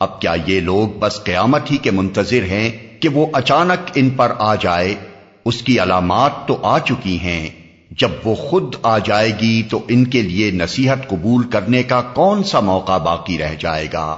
اب کیا یہ لوگ بس قیامت ہی کے منتظر ہیں کہ وہ اچانک ان پر آ جائے؟ اس کی علامات تو آ چکی ہیں۔ جب وہ خود آ جائے گی تو ان کے لیے نصیحت قبول کرنے کا کون سا موقع باقی رہ جائے گا؟